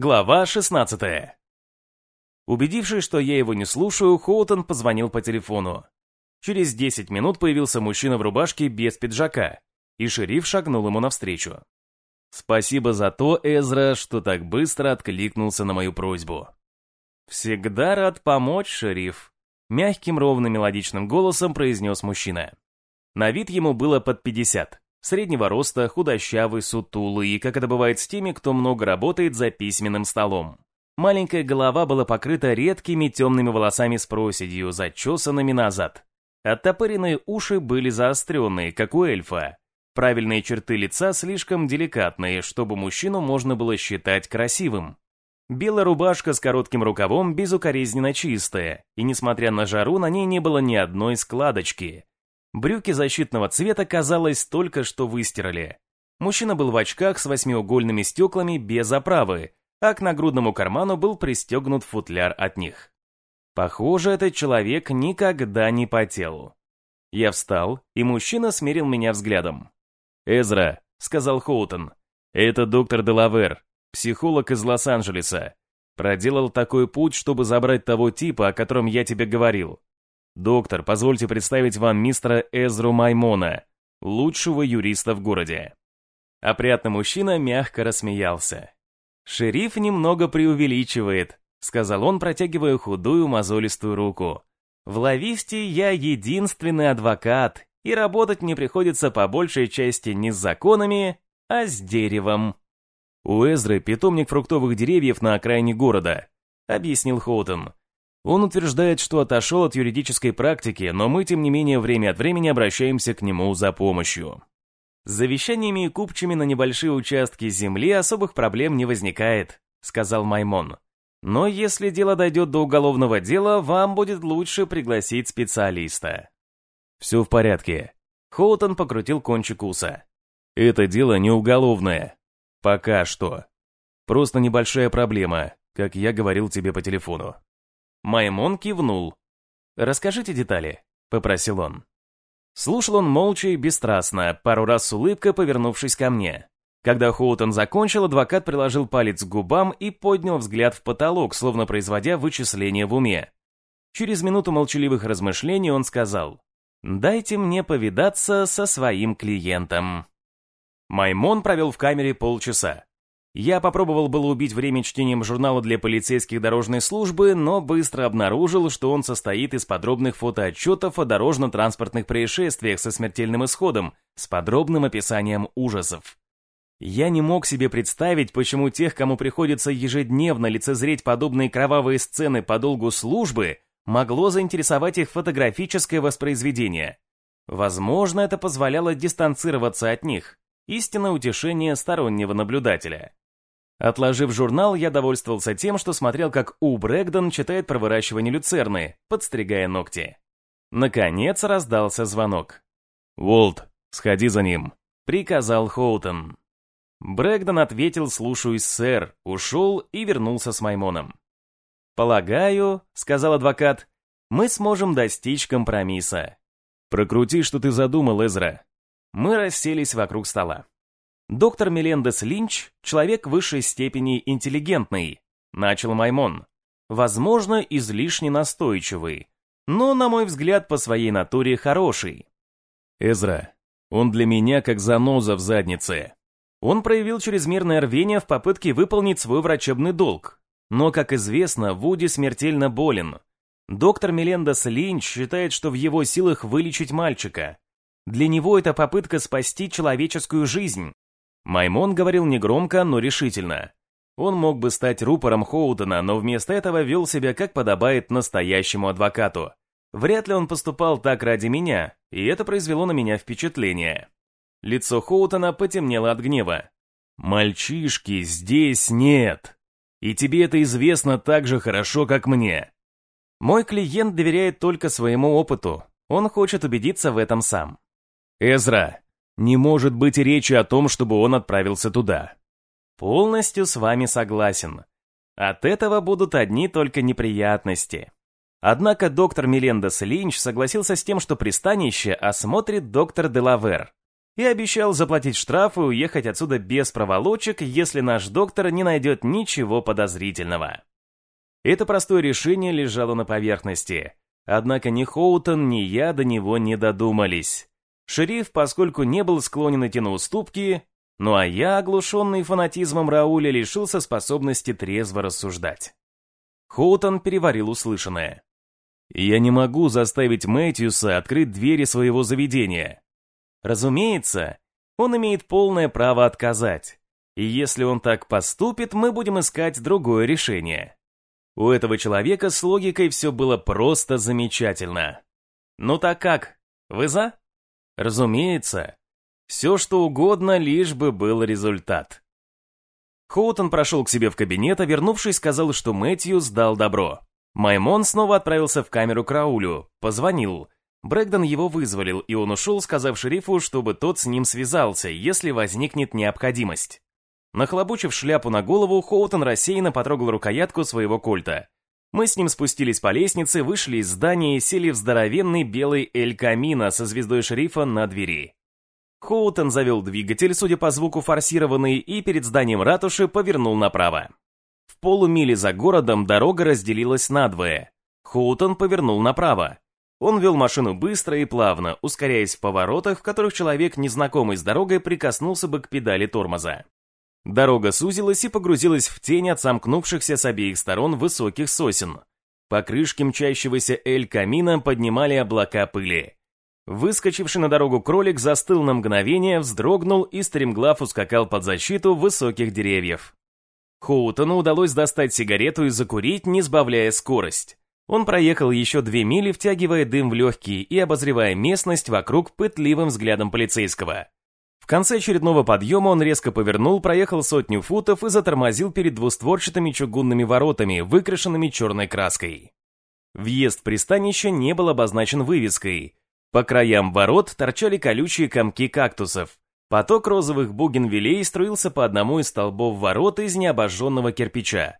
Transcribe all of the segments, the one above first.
Глава 16. Убедившись, что я его не слушаю, Хоутон позвонил по телефону. Через 10 минут появился мужчина в рубашке без пиджака, и шериф шагнул ему навстречу. Спасибо за то, Эзра, что так быстро откликнулся на мою просьбу. Всегда рад помочь, шериф, мягким ровным мелодичным голосом произнес мужчина. На вид ему было под 50. Среднего роста, худощавый, сутулый, как это бывает с теми, кто много работает за письменным столом. Маленькая голова была покрыта редкими темными волосами с проседью, зачесанными назад. Оттопыренные уши были заостренные, как у эльфа. Правильные черты лица слишком деликатные, чтобы мужчину можно было считать красивым. Белая рубашка с коротким рукавом безукоризненно чистая, и несмотря на жару, на ней не было ни одной складочки. Брюки защитного цвета, казалось, только что выстирали. Мужчина был в очках с восьмиугольными стеклами без оправы, а к нагрудному карману был пристегнут футляр от них. Похоже, этот человек никогда не потел. Я встал, и мужчина смерил меня взглядом. «Эзра», — сказал Хоутон, — «это доктор Делавер, психолог из Лос-Анджелеса. Проделал такой путь, чтобы забрать того типа, о котором я тебе говорил. «Доктор, позвольте представить вам мистера Эзру Маймона, лучшего юриста в городе». Опрятный мужчина мягко рассмеялся. «Шериф немного преувеличивает», — сказал он, протягивая худую мозолистую руку. «В Лависте я единственный адвокат, и работать мне приходится по большей части не с законами, а с деревом». «У Эзры питомник фруктовых деревьев на окраине города», — объяснил Хоутон. Он утверждает, что отошел от юридической практики, но мы, тем не менее, время от времени обращаемся к нему за помощью. С завещаниями и купчами на небольшие участки земли особых проблем не возникает, сказал Маймон. Но если дело дойдет до уголовного дела, вам будет лучше пригласить специалиста. Все в порядке. Хоутон покрутил кончик уса. Это дело не уголовное. Пока что. Просто небольшая проблема, как я говорил тебе по телефону. Маймон кивнул. «Расскажите детали», — попросил он. Слушал он молча и бесстрастно, пару раз с улыбкой повернувшись ко мне. Когда Хоутон закончил, адвокат приложил палец к губам и поднял взгляд в потолок, словно производя вычисления в уме. Через минуту молчаливых размышлений он сказал, «Дайте мне повидаться со своим клиентом». Маймон провел в камере полчаса. Я попробовал было убить время чтением журнала для полицейских дорожной службы, но быстро обнаружил, что он состоит из подробных фотоотчетов о дорожно-транспортных происшествиях со смертельным исходом, с подробным описанием ужасов. Я не мог себе представить, почему тех, кому приходится ежедневно лицезреть подобные кровавые сцены по долгу службы, могло заинтересовать их фотографическое воспроизведение. Возможно, это позволяло дистанцироваться от них. Истинное утешение стороннего наблюдателя. Отложив журнал, я довольствовался тем, что смотрел, как У Брэгдон читает про выращивание люцерны, подстригая ногти. Наконец раздался звонок. «Волт, сходи за ним», — приказал Хоутон. Брэгдон ответил «слушаюсь, сэр», ушел и вернулся с Маймоном. «Полагаю», — сказал адвокат, — «мы сможем достичь компромисса». «Прокрути, что ты задумал, Эзра». Мы расселись вокруг стола. Доктор Мелендес Линч – человек высшей степени интеллигентный, начал Маймон. Возможно, излишне настойчивый, но, на мой взгляд, по своей натуре хороший. Эзра, он для меня как заноза в заднице. Он проявил чрезмерное рвение в попытке выполнить свой врачебный долг. Но, как известно, Вуди смертельно болен. Доктор Мелендес Линч считает, что в его силах вылечить мальчика. Для него это попытка спасти человеческую жизнь. Маймон говорил негромко, но решительно. Он мог бы стать рупором Хоудена, но вместо этого вел себя как подобает настоящему адвокату. Вряд ли он поступал так ради меня, и это произвело на меня впечатление. Лицо Хоутона потемнело от гнева. «Мальчишки здесь нет. И тебе это известно так же хорошо, как мне». Мой клиент доверяет только своему опыту. Он хочет убедиться в этом сам. «Эзра, не может быть речи о том, чтобы он отправился туда. Полностью с вами согласен. От этого будут одни только неприятности. Однако доктор Мелендес Линч согласился с тем, что пристанище осмотрит доктор Делавер. и обещал заплатить штраф и уехать отсюда без проволочек, если наш доктор не найдет ничего подозрительного. Это простое решение лежало на поверхности. Однако ни Хоутон, ни я до него не додумались. Шериф, поскольку не был склонен идти на уступки, ну а я, оглушенный фанатизмом Рауля, лишился способности трезво рассуждать. Хоутон переварил услышанное. «Я не могу заставить Мэтьюса открыть двери своего заведения. Разумеется, он имеет полное право отказать. И если он так поступит, мы будем искать другое решение. У этого человека с логикой все было просто замечательно. Ну так как, вы за? Разумеется. Все что угодно, лишь бы был результат. Хоутон прошел к себе в кабинет, а вернувшись, сказал, что Мэтью сдал добро. Маймон снова отправился в камеру к Раулю, позвонил. Брэгдон его вызволил, и он ушел, сказав шерифу, чтобы тот с ним связался, если возникнет необходимость. Нахлобучив шляпу на голову, Хоутон рассеянно потрогал рукоятку своего кольта. Мы с ним спустились по лестнице, вышли из здания и сели в здоровенный белый Эль Камино со звездой шерифа на двери. Хоутон завел двигатель, судя по звуку форсированный, и перед зданием ратуши повернул направо. В полумиле за городом дорога разделилась надвое. Хоутон повернул направо. Он вел машину быстро и плавно, ускоряясь в поворотах, в которых человек, незнакомый с дорогой, прикоснулся бы к педали тормоза. Дорога сузилась и погрузилась в тень от сомкнувшихся с обеих сторон высоких сосен. По крышке мчащегося Эль-Камина поднимали облака пыли. Выскочивший на дорогу кролик застыл на мгновение, вздрогнул и стремглав ускакал под защиту высоких деревьев. Хоутону удалось достать сигарету и закурить, не сбавляя скорость. Он проехал еще две мили, втягивая дым в легкие и обозревая местность вокруг пытливым взглядом полицейского. Конце очередного подъема он резко повернул, проехал сотню футов и затормозил перед двустворчатыми чугунными воротами, выкрашенными черной краской. Въезд в пристанище не был обозначен вывеской, по краям ворот торчали колючие комки кактусов. Поток розовых бугенвилей струился по одному из столбов ворот из необожженного кирпича.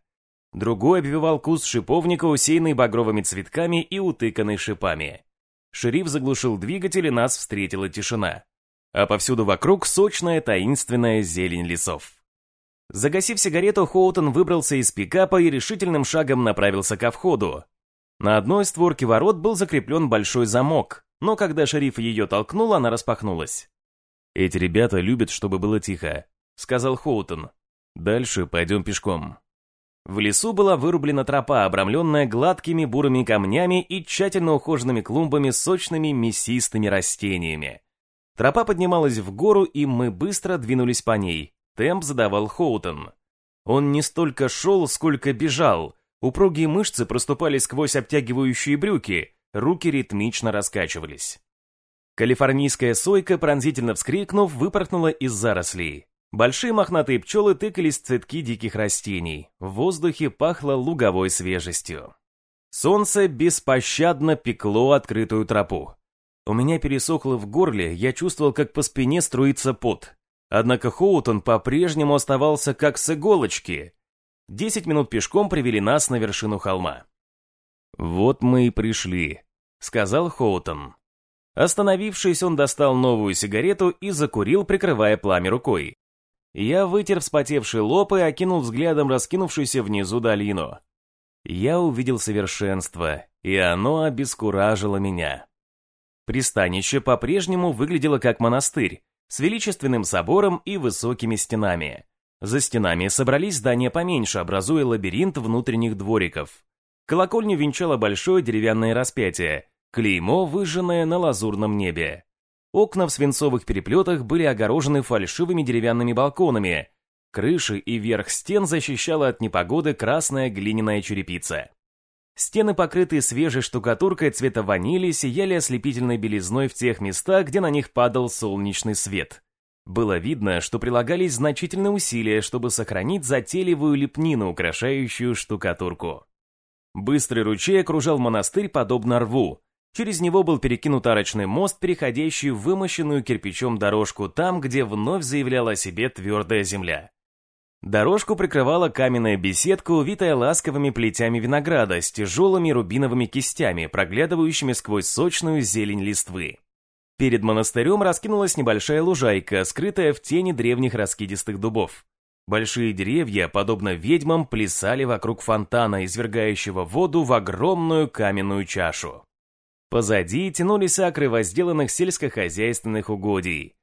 Другой обвивал куст шиповника, усеянный багровыми цветками и утыканный шипами. Шериф заглушил двигатель, и нас встретила тишина. А повсюду вокруг сочная таинственная зелень лесов. Загасив сигарету, Хоутон выбрался из пикапа и решительным шагом направился ко входу. На одной створке ворот был закреплен большой замок, но когда шериф ее толкнул, она распахнулась. «Эти ребята любят, чтобы было тихо», — сказал Хоутон. «Дальше пойдем пешком». В лесу была вырублена тропа, обрамленная гладкими бурыми камнями и тщательно ухоженными клумбами с сочными мясистыми растениями. Тропа поднималась в гору, и мы быстро двинулись по ней. Темп задавал Хоутон. Он не столько шел, сколько бежал. Упругие мышцы проступали сквозь обтягивающие брюки, руки ритмично раскачивались. Калифорнийская сойка, пронзительно вскрикнув, выпорхнула из зарослей. Большие мохнатые пчелы тыкались цветки диких растений. В воздухе пахло луговой свежестью. Солнце беспощадно пекло открытую тропу. У меня пересохло в горле, я чувствовал, как по спине струится пот. Однако Хоутон по-прежнему оставался как с иголочки. Десять минут пешком привели нас на вершину холма. «Вот мы и пришли», — сказал Хоутон. Остановившись, он достал новую сигарету и закурил, прикрывая пламя рукой. Я вытер вспотевший лоб и окинул взглядом раскинувшуюся внизу долину. Я увидел совершенство, и оно обескуражило меня. Пристанище по-прежнему выглядело как монастырь, с величественным собором и высокими стенами. За стенами собрались здания поменьше, образуя лабиринт внутренних двориков. Колокольню венчало большое деревянное распятие, клеймо, выжженное на лазурном небе. Окна в свинцовых переплетах были огорожены фальшивыми деревянными балконами. Крыши и верх стен защищала от непогоды красная глиняная черепица. Стены, покрытые свежей штукатуркой цвета ванили, сияли ослепительной белизной в тех местах, где на них падал солнечный свет. Было видно, что прилагались значительные усилия, чтобы сохранить затейливую лепнину, украшающую штукатурку. Быстрый ручей окружал монастырь подобно рву. Через него был перекинут арочный мост, переходящий в вымощенную кирпичом дорожку там, где вновь заявляла о себе твердая земля. Дорожку прикрывала каменная беседка, увитая ласковыми плетями винограда с тяжелыми рубиновыми кистями, проглядывающими сквозь сочную зелень листвы. Перед монастырем раскинулась небольшая лужайка, скрытая в тени древних раскидистых дубов. Большие деревья, подобно ведьмам, плясали вокруг фонтана, извергающего воду в огромную каменную чашу. Позади тянулись акры возделанных сельскохозяйственных угодий.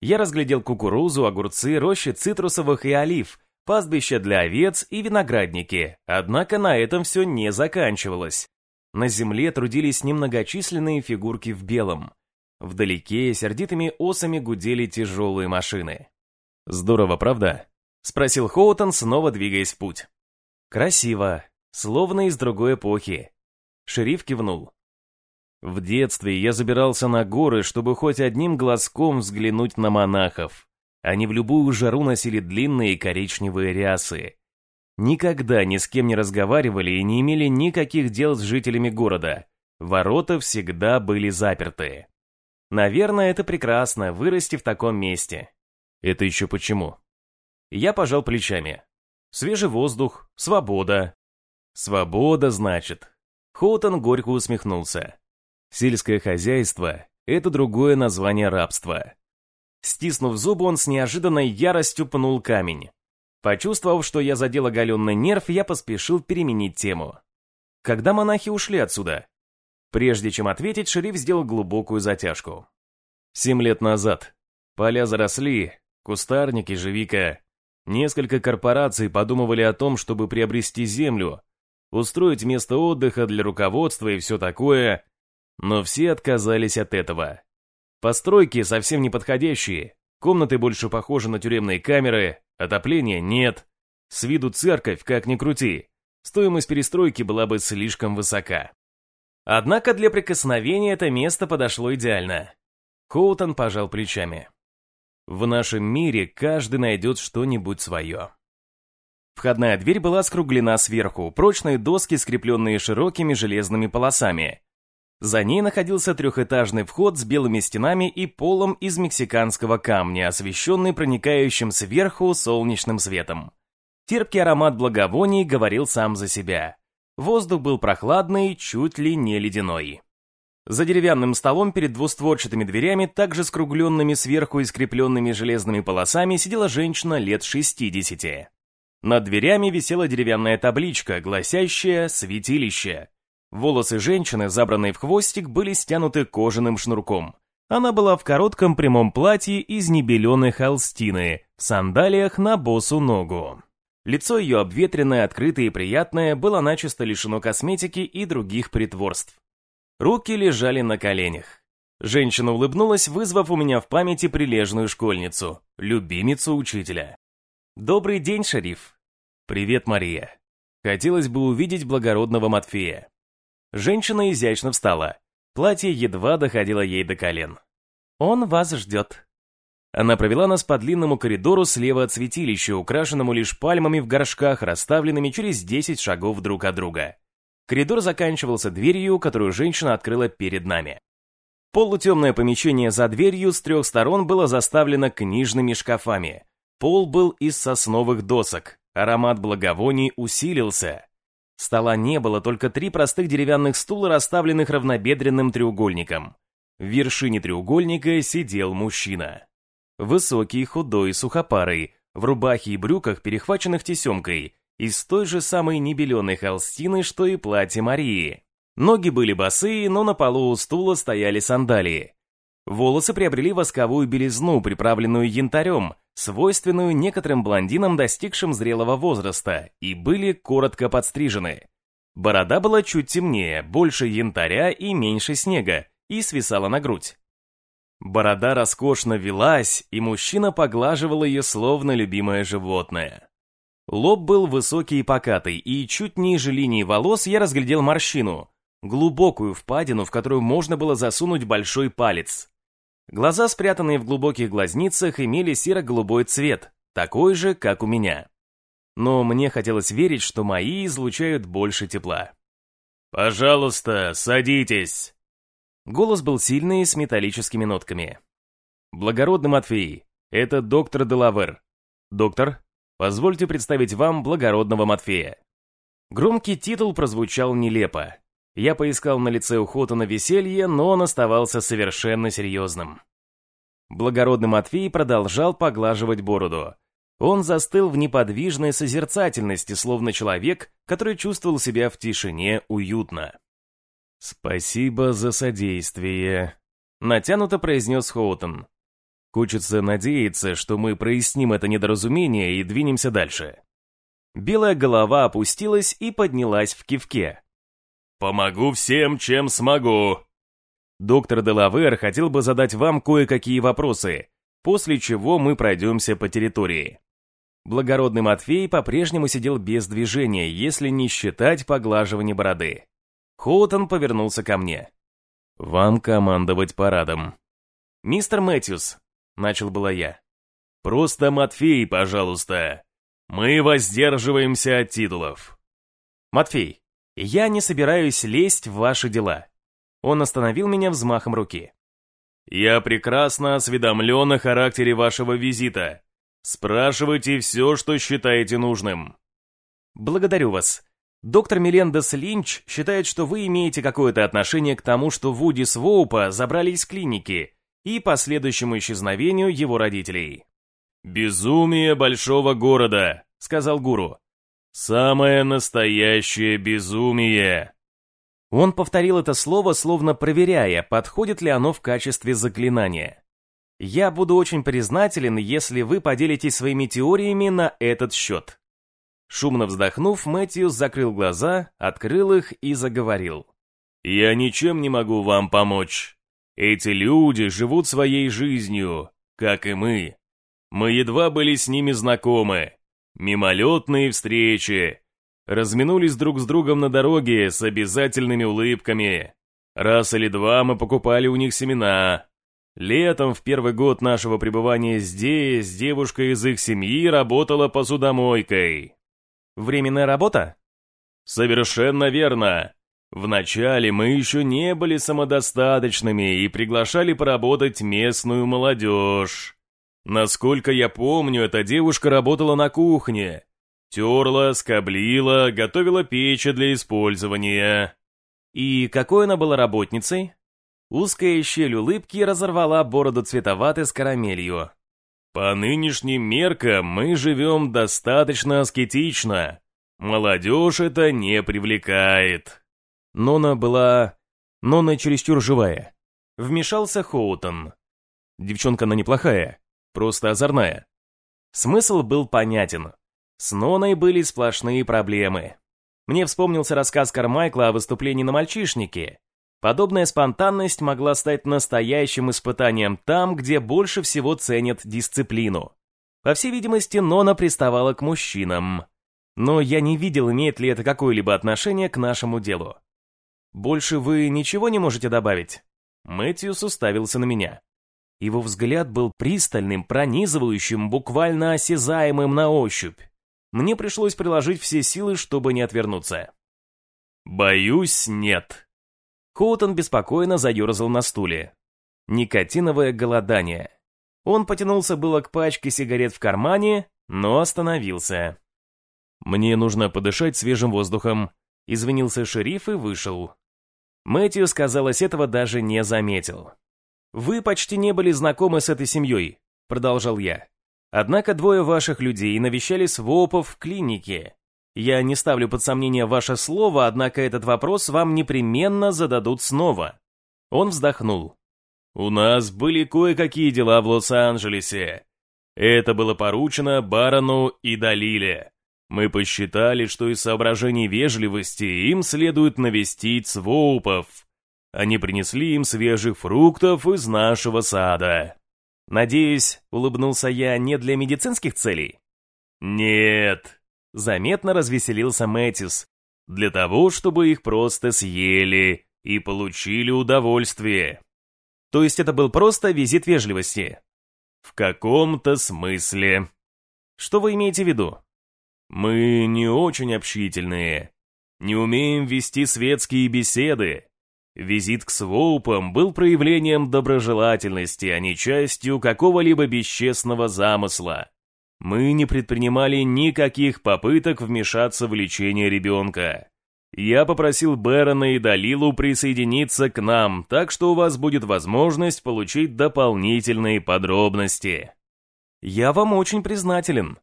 Я разглядел кукурузу, огурцы, рощи цитрусовых и олив, пастбища для овец и виноградники, однако на этом все не заканчивалось. На земле трудились немногочисленные фигурки в белом. Вдалеке сердитыми осами гудели тяжелые машины. «Здорово, правда?» — спросил Хоутон, снова двигаясь в путь. «Красиво, словно из другой эпохи». Шериф кивнул. В детстве я забирался на горы, чтобы хоть одним глазком взглянуть на монахов. Они в любую жару носили длинные коричневые рясы. Никогда ни с кем не разговаривали и не имели никаких дел с жителями города. Ворота всегда были заперты. Наверное, это прекрасно, вырасти в таком месте. Это еще почему? Я пожал плечами. Свежий воздух, свобода. Свобода, значит. Хоутон горько усмехнулся. Сельское хозяйство – это другое название рабства. Стиснув зубы, он с неожиданной яростью пнул камень. Почувствовав, что я задел оголенный нерв, я поспешил переменить тему. Когда монахи ушли отсюда? Прежде чем ответить, шериф сделал глубокую затяжку. Семь лет назад. Поля заросли, кустарники, живика. Несколько корпораций подумывали о том, чтобы приобрести землю, устроить место отдыха для руководства и все такое, но все отказались от этого. Постройки совсем неподходящие, комнаты больше похожи на тюремные камеры, отопления нет. С виду церковь, как ни крути, стоимость перестройки была бы слишком высока. Однако для прикосновения это место подошло идеально. Коутон пожал плечами. В нашем мире каждый найдет что-нибудь свое. Входная дверь была скруглена сверху, прочные доски, скрепленные широкими железными полосами. За ней находился трехэтажный вход с белыми стенами и полом из мексиканского камня, освещенный проникающим сверху солнечным светом. Терпкий аромат благовоний говорил сам за себя. Воздух был прохладный, чуть ли не ледяной. За деревянным столом перед двустворчатыми дверями, также скругленными сверху и скрепленными железными полосами, сидела женщина лет 60. Над дверями висела деревянная табличка, гласящая «Святилище». Волосы женщины, забранные в хвостик, были стянуты кожаным шнурком. Она была в коротком прямом платье из небеленой холстины, в сандалиях на босу ногу. Лицо ее обветренное, открытое и приятное, было начисто лишено косметики и других притворств. Руки лежали на коленях. Женщина улыбнулась, вызвав у меня в памяти прилежную школьницу, любимицу учителя. «Добрый день, шериф!» «Привет, Мария!» Хотелось бы увидеть благородного Матфея. Женщина изящно встала. Платье едва доходило ей до колен. «Он вас ждет», она провела нас по длинному коридору слева от святилища, украшенному лишь пальмами в горшках, расставленными через 10 шагов друг от друга. Коридор заканчивался дверью, которую женщина открыла перед нами. Полутемное помещение за дверью с трех сторон было заставлено книжными шкафами. Пол был из сосновых досок, аромат благовоний усилился. Стола не было, только три простых деревянных стула, расставленных равнобедренным треугольником. В вершине треугольника сидел мужчина. Высокий, худой, сухопарый, в рубахе и брюках, перехваченных тесемкой, из той же самой небеленой холстины, что и платье Марии. Ноги были босые, но на полу у стула стояли сандалии. Волосы приобрели восковую белизну, приправленную янтарем, свойственную некоторым блондинам, достигшим зрелого возраста, и были коротко подстрижены. Борода была чуть темнее, больше янтаря и меньше снега, и свисала на грудь. Борода роскошно велась, и мужчина поглаживал ее словно любимое животное. Лоб был высокий и покатый, и чуть ниже линии волос я разглядел морщину, глубокую впадину, в которую можно было засунуть большой палец. Глаза, спрятанные в глубоких глазницах, имели серо-голубой цвет, такой же, как у меня. Но мне хотелось верить, что мои излучают больше тепла. «Пожалуйста, садитесь!» Голос был сильный, с металлическими нотками. «Благородный Матфей, это доктор Делавер. Доктор, позвольте представить вам благородного Матфея». Громкий титул прозвучал нелепо. Я поискал на лице у Хотона веселье, но он оставался совершенно серьезным. Благородный Матвей продолжал поглаживать бороду. Он застыл в неподвижной созерцательности, словно человек, который чувствовал себя в тишине уютно. «Спасибо за содействие», — натянуто произнес Хоутон. «Хочется надеяться, что мы проясним это недоразумение и двинемся дальше». Белая голова опустилась и поднялась в кивке. «Помогу всем, чем смогу!» Доктор Делавер хотел бы задать вам кое-какие вопросы, после чего мы пройдемся по территории. Благородный Матфей по-прежнему сидел без движения, если не считать поглаживания бороды. Хоутон повернулся ко мне. «Вам командовать парадом». «Мистер Мэтьюс», — начал было я. «Просто Матфей, пожалуйста. Мы воздерживаемся от титулов». «Матфей, я не собираюсь лезть в ваши дела». Он остановил меня взмахом руки. «Я прекрасно осведомлен о характере вашего визита. Спрашивайте все, что считаете нужным». «Благодарю вас. Доктор Мелендес Линч считает, что вы имеете какое-то отношение к тому, что Вуди Своупа забрали из клиники и последующему исчезновению его родителей». «Безумие большого города», — сказал гуру. «Самое настоящее безумие». Он повторил это слово, словно проверяя, подходит ли оно в качестве заклинания. Я буду очень признателен, если вы поделитесь своими теориями на этот счет. Шумно вздохнув, Мэтью закрыл глаза, открыл их и заговорил. «Я ничем не могу вам помочь. Эти люди живут своей жизнью, как и мы. Мы едва были с ними знакомы. Мимолетные встречи. Разминулись друг с другом на дороге с обязательными улыбками. Раз или два мы покупали у них семена. Летом, в первый год нашего пребывания здесь, девушка из их семьи работала посудомойкой. Временная работа? Совершенно верно. Вначале мы еще не были самодостаточными и приглашали поработать местную молодежь. Насколько я помню, эта девушка работала на кухне. Терла, скоблила, готовила печи для использования. И какой она была работницей? Узкая щель улыбки разорвала бороду цветоватой с карамелью. По нынешним меркам мы живем достаточно аскетично. Молодежь это не привлекает. Нона была... Нона чересчур живая. Вмешался Хоутон. Девчонка она неплохая, просто озорная. Смысл был понятен. С Ноной были сплошные проблемы. Мне вспомнился рассказ Кармайкла о выступлении на мальчишнике, Подобная спонтанность могла стать настоящим испытанием там, где больше всего ценят дисциплину. По всей видимости, Нона приставала к мужчинам. Но я не видел, имеет ли это какое-либо отношение к нашему делу. «Больше вы ничего не можете добавить?» Мэтьюс уставился на меня. Его взгляд был пристальным, пронизывающим, буквально осязаемым на ощупь. Мне пришлось приложить все силы, чтобы не отвернуться. «Боюсь, нет», Хоутон беспокойно заерзал на стуле. Никотиновое голодание. Он потянулся было к пачке сигарет в кармане, но остановился. «Мне нужно подышать свежим воздухом», — извинился шериф и вышел. Мэтью, казалось, этого даже не заметил. «Вы почти не были знакомы с этой семьей», — продолжал я. «Однако двое ваших людей навещали Свопов в клинике. Я не ставлю под сомнение ваше слово, однако этот вопрос вам непременно зададут снова. Он вздохнул. У нас были кое-какие дела в Лос-Анджелесе. Это было поручено барону и Далиле. Мы посчитали, что из соображений вежливости им следует навестить своупов. Они принесли им свежих фруктов из нашего сада. Надеюсь, улыбнулся я не для медицинских целей? Нет, Заметно развеселился Мэтис. Для того, чтобы их просто съели и получили удовольствие. То есть это был просто визит вежливости? В каком-то смысле. Что вы имеете в виду? Мы не очень общительные. Не умеем вести светские беседы. Визит к Своупам был проявлением доброжелательности, а не частью какого-либо бесчестного замысла. Мы не предпринимали никаких попыток вмешаться в лечение ребенка. Я попросил Бэрона и Далилу присоединиться к нам, так что у вас будет возможность получить дополнительные подробности. Я вам очень признателен.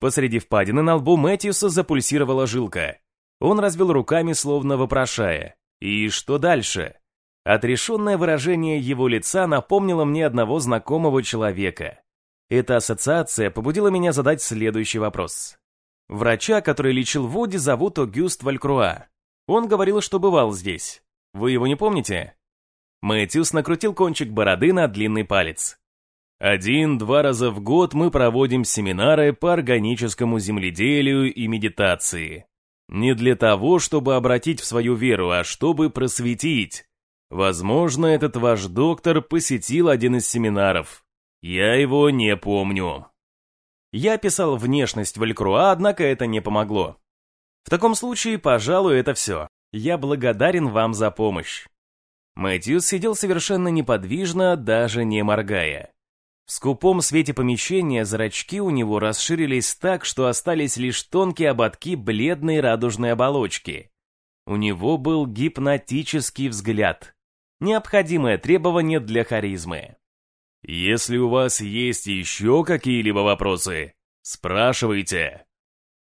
Посреди впадины на лбу Мэтьюса запульсировала жилка. Он развел руками, словно вопрошая. И что дальше? Отрешенное выражение его лица напомнило мне одного знакомого человека. Эта ассоциация побудила меня задать следующий вопрос. Врача, который лечил Вуди, зовут Огюст Валькруа. Он говорил, что бывал здесь. Вы его не помните? Мэтьюс накрутил кончик бороды на длинный палец. Один-два раза в год мы проводим семинары по органическому земледелию и медитации. Не для того, чтобы обратить в свою веру, а чтобы просветить. Возможно, этот ваш доктор посетил один из семинаров. Я его не помню. Я описал внешность Валькруа, однако это не помогло. В таком случае, пожалуй, это все. Я благодарен вам за помощь. Мэтьюс сидел совершенно неподвижно, даже не моргая. В скупом свете помещения зрачки у него расширились так, что остались лишь тонкие ободки бледной радужной оболочки. У него был гипнотический взгляд. Необходимое требование для харизмы. «Если у вас есть еще какие-либо вопросы, спрашивайте».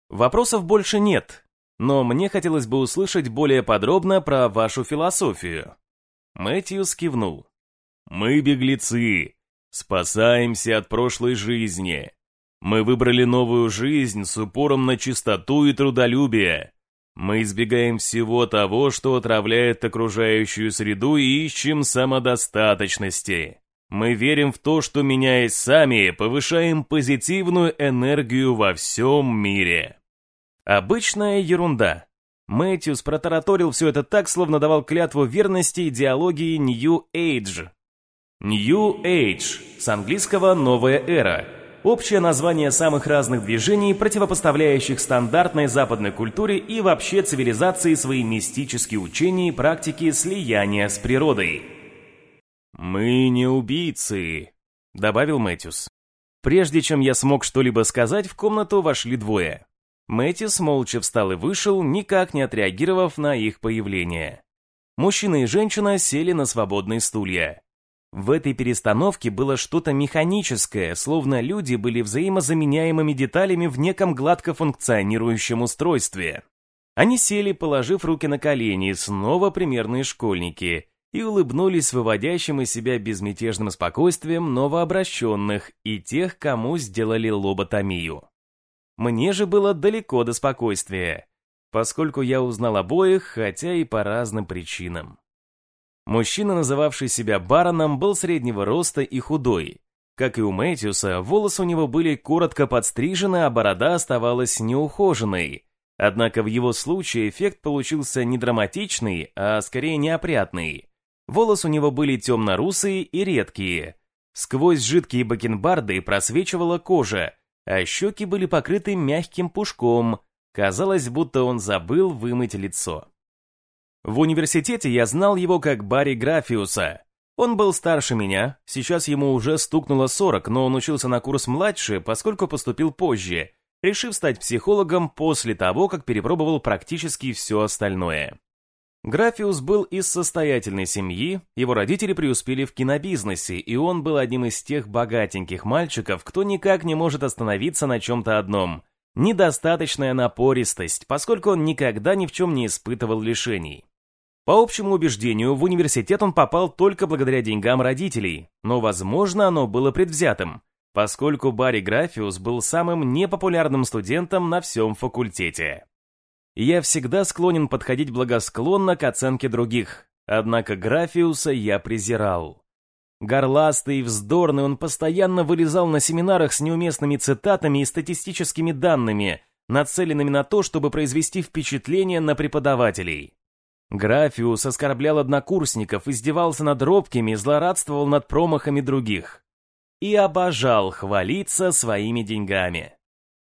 Вопросов больше нет, но мне хотелось бы услышать более подробно про вашу философию. Мэтьюс кивнул. «Мы беглецы, спасаемся от прошлой жизни. Мы выбрали новую жизнь с упором на чистоту и трудолюбие. Мы избегаем всего того, что отравляет окружающую среду и ищем самодостаточности. Мы верим в то, что меняясь сами, повышаем позитивную энергию во всем мире. Обычная ерунда. Мэтьюс протараторил все это так, словно давал клятву верности идеологии Age. New Age, с английского «новая эра», общее название самых разных движений, противопоставляющих стандартной западной культуре и вообще цивилизации свои мистические учения и практики слияния с природой. «Мы не убийцы», — добавил Мэтьюс. Прежде чем я смог что-либо сказать, в комнату вошли двое. Мэтьюс молча встал и вышел, никак не отреагировав на их появление. Мужчина и женщина сели на свободные стулья. В этой перестановке было что-то механическое, словно люди были взаимозаменяемыми деталями в неком гладко функционирующем устройстве. Они сели, положив руки на колени, снова примерные школьники, и улыбнулись выводящим из себя безмятежным спокойствием новообращенных и тех, кому сделали лоботомию. Мне же было далеко до спокойствия, поскольку я узнал обоих, хотя и по разным причинам. Мужчина, называвший себя бароном, был среднего роста и худой. Как и у Мэтьюса, волосы у него были коротко подстрижены, а борода оставалась неухоженной. Однако в его случае эффект получился не драматичный, а скорее неопрятный. Волосы у него были темно-русые и редкие. Сквозь жидкие бакенбарды просвечивала кожа, а щеки были покрыты мягким пушком. Казалось, будто он забыл вымыть лицо. В университете я знал его как Барри Графиуса. Он был старше меня, сейчас ему уже стукнуло 40, но он учился на курс младше, поскольку поступил позже, решив стать психологом после того, как перепробовал практически все остальное. Графиус был из состоятельной семьи, его родители преуспели в кинобизнесе, и он был одним из тех богатеньких мальчиков, кто никак не может остановиться на чем-то одном. Недостаточная напористость, поскольку он никогда ни в чем не испытывал лишений. По общему убеждению, в университет он попал только благодаря деньгам родителей, но, возможно, оно было предвзятым, поскольку Барри Графиус был самым непопулярным студентом на всем факультете. Я всегда склонен подходить благосклонно к оценке других, однако Графиуса я презирал. Горластый и вздорный, он постоянно вылезал на семинарах с неуместными цитатами и статистическими данными, нацеленными на то, чтобы произвести впечатление на преподавателей. Графиус оскорблял однокурсников, издевался над робкими, злорадствовал над промахами других. И обожал хвалиться своими деньгами.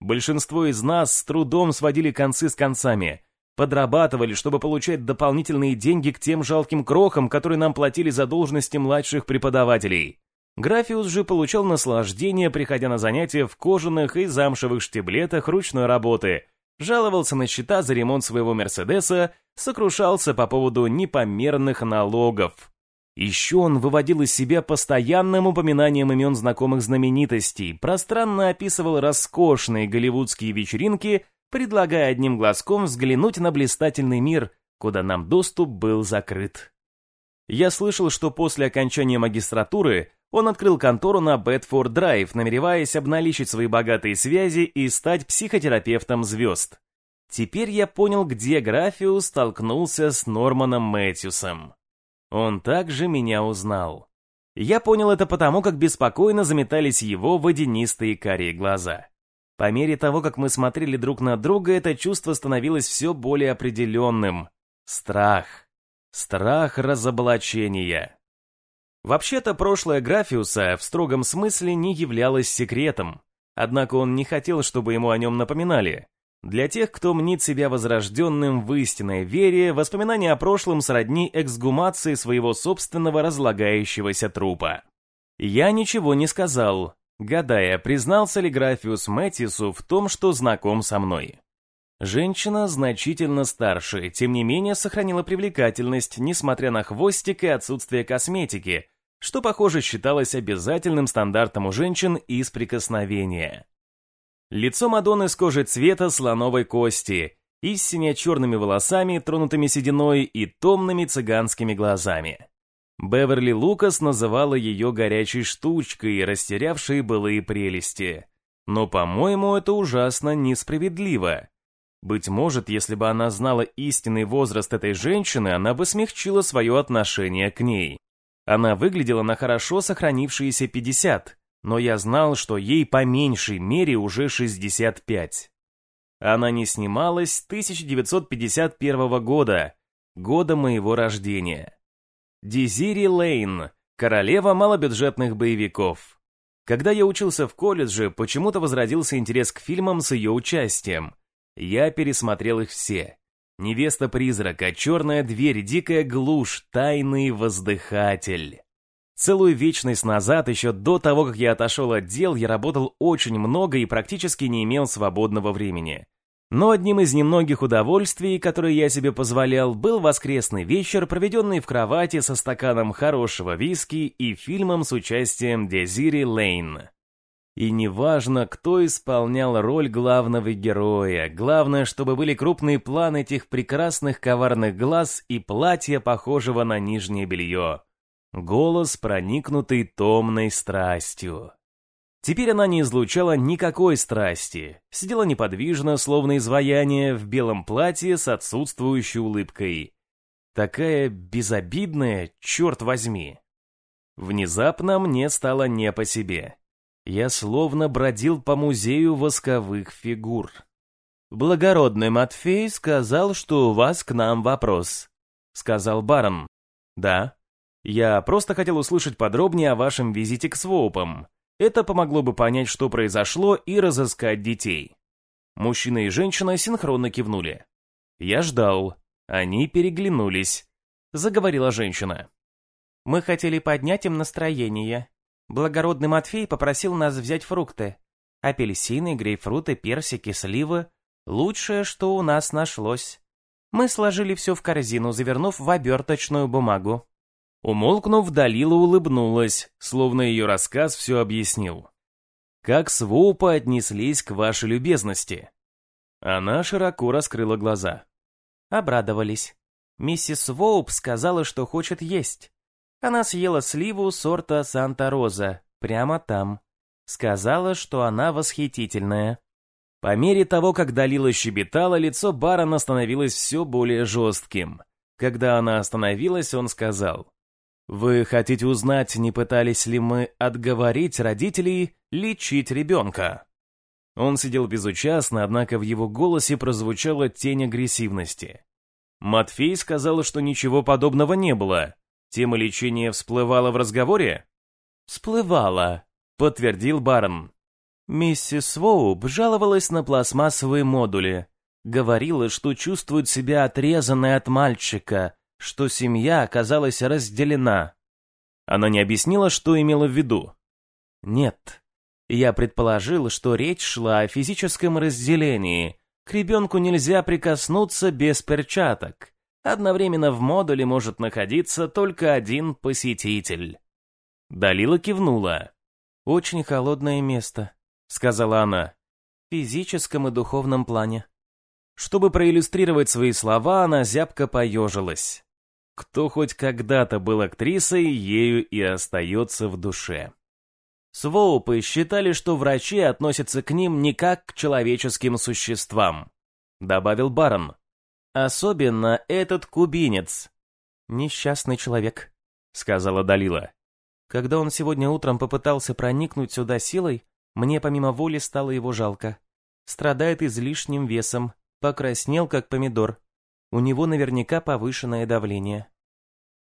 Большинство из нас с трудом сводили концы с концами, подрабатывали, чтобы получать дополнительные деньги к тем жалким крохам, которые нам платили за должности младших преподавателей. Графиус же получал наслаждение, приходя на занятия в кожаных и замшевых штиблетах ручной работы, жаловался на счета за ремонт своего Мерседеса, сокрушался по поводу непомерных налогов. Еще он выводил из себя постоянным упоминанием имен знакомых знаменитостей, пространно описывал роскошные голливудские вечеринки, предлагая одним глазком взглянуть на блистательный мир, куда нам доступ был закрыт. Я слышал, что после окончания магистратуры он открыл контору на Бетфорд-Драйв, намереваясь обналичить свои богатые связи и стать психотерапевтом звезд. Теперь я понял, где Графиус столкнулся с Норманом Мэтьюсом. Он также меня узнал. Я понял это потому, как беспокойно заметались его водянистые карие глаза. По мере того, как мы смотрели друг на друга, это чувство становилось все более определенным. Страх. Страх разоблачения. Вообще-то прошлое Графиуса в строгом смысле не являлось секретом, однако он не хотел, чтобы ему о нем напоминали. Для тех, кто мнит себя возрожденным в истинной вере, воспоминания о прошлом сродни эксгумации своего собственного разлагающегося трупа. Я ничего не сказал, гадая, признался ли Графиус Мэтису в том, что знаком со мной. Женщина значительно старше, тем не менее сохранила привлекательность, несмотря на хвостик и отсутствие косметики, что, похоже, считалось обязательным стандартом у женщин из прикосновения. Лицо Мадонны с кожей цвета слоновой кости и с сине-черными волосами, тронутыми сединой и томными цыганскими глазами. Беверли Лукас называла ее горячей штучкой, растерявшей былые прелести. Но, по-моему, это ужасно несправедливо. Быть может, если бы она знала истинный возраст этой женщины, она бы смягчила свое отношение к ней. Она выглядела на хорошо сохранившиеся 50, но я знал, что ей по меньшей мере уже 65. Она не снималась с 1951 года, года моего рождения. Дизири Лейн, королева малобюджетных боевиков. Когда я учился в колледже, почему-то возродился интерес к фильмам с ее участием. Я пересмотрел их все. «Невеста призрака», «Черная дверь», «Дикая глушь», «Тайный воздыхатель». Целую вечность назад, еще до того, как я отошел от дел, я работал очень много и практически не имел свободного времени. Но одним из немногих удовольствий, которые я себе позволял, был воскресный вечер, проведенный в кровати со стаканом хорошего виски и фильмом с участием Дезири Лейн. И неважно, кто исполнял роль главного героя, главное, чтобы были крупные планы этих прекрасных коварных глаз и платья, похожего на нижнее белье. Голос, проникнутый томной страстью. Теперь она не излучала никакой страсти, сидела неподвижно, словно изваяние, в белом платье с отсутствующей улыбкой. Такая безобидная, черт возьми. Внезапно мне стало не по себе. Я словно бродил по музею восковых фигур. «Благородный Матфей сказал, что у вас к нам вопрос», — сказал барон. «Да. Я просто хотел услышать подробнее о вашем визите к Своупам. Это помогло бы понять, что произошло, и разыскать детей». Мужчина и женщина синхронно кивнули. Я ждал. Они переглянулись. Заговорила женщина. «Мы хотели поднять им настроение. Благородный Матфей попросил нас взять фрукты. Апельсины, грейпфруты, персики, сливы. Лучшее, что у нас нашлось. Мы сложили все в корзину, завернув в оберточную бумагу. Умолкнув, Далила улыбнулась, словно ее рассказ все объяснил. «Как свопы отнеслись к вашей любезности?» Она широко раскрыла глаза. Обрадовались. Миссис Своуп сказала, что хочет есть. Она съела сливу сорта Санта-Роза, прямо там. Сказала, что она восхитительная. По мере того, как Далила щебетала, лицо барона становилось все более жестким. Когда она остановилась, он сказал, «Вы хотите узнать, не пытались ли мы отговорить родителей лечить ребенка?» Он сидел безучастно, однако в его голосе прозвучала тень агрессивности. Матфей сказал, что ничего подобного не было, Тема лечения всплывала в разговоре? Всплывала, подтвердил барон. Миссис Своуп жаловалась на пластмассовые модули. Говорила, что чувствует себя отрезанной от мальчика, что семья оказалась разделена. Она не объяснила, что имела в виду. Нет. Я предположил, что речь шла о физическом разделении, К ребенку нельзя прикоснуться без перчаток. Одновременно в модуле может находиться только один посетитель. Далила кивнула. «Очень холодное место», — сказала она, — «в физическом и духовном плане». Чтобы проиллюстрировать свои слова, она зябко поежилась. Кто хоть когда-то был актрисой, ею и остается в душе. Своупы считали, что врачи относятся к ним не как к человеческим существам, добавил барон. Особенно этот кубинец. Несчастный человек, сказала Далила. Когда он сегодня утром попытался проникнуть сюда силой, мне помимо воли стало его жалко. Страдает излишним весом, покраснел как помидор. У него наверняка повышенное давление.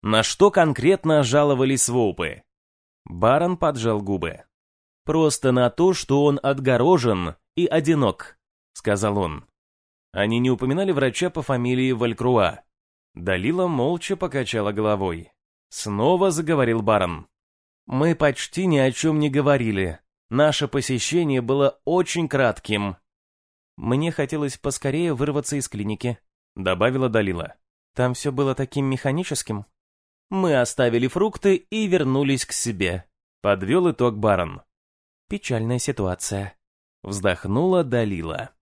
На что конкретно жаловались своупы? Барон поджал губы. «Просто на то, что он отгорожен и одинок», — сказал он. Они не упоминали врача по фамилии Валькруа. Далила молча покачала головой. Снова заговорил барон. «Мы почти ни о чем не говорили. Наше посещение было очень кратким». «Мне хотелось поскорее вырваться из клиники», — добавила Далила. «Там все было таким механическим». Мы оставили фрукты и вернулись к себе. Подвел итог барон. Печальная ситуация. Вздохнула Далила.